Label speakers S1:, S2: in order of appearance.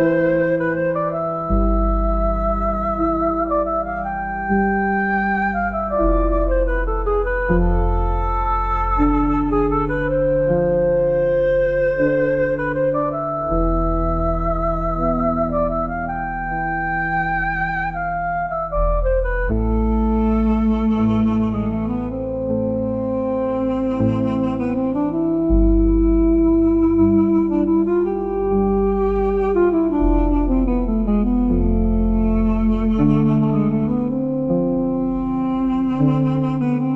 S1: Thank you. Musik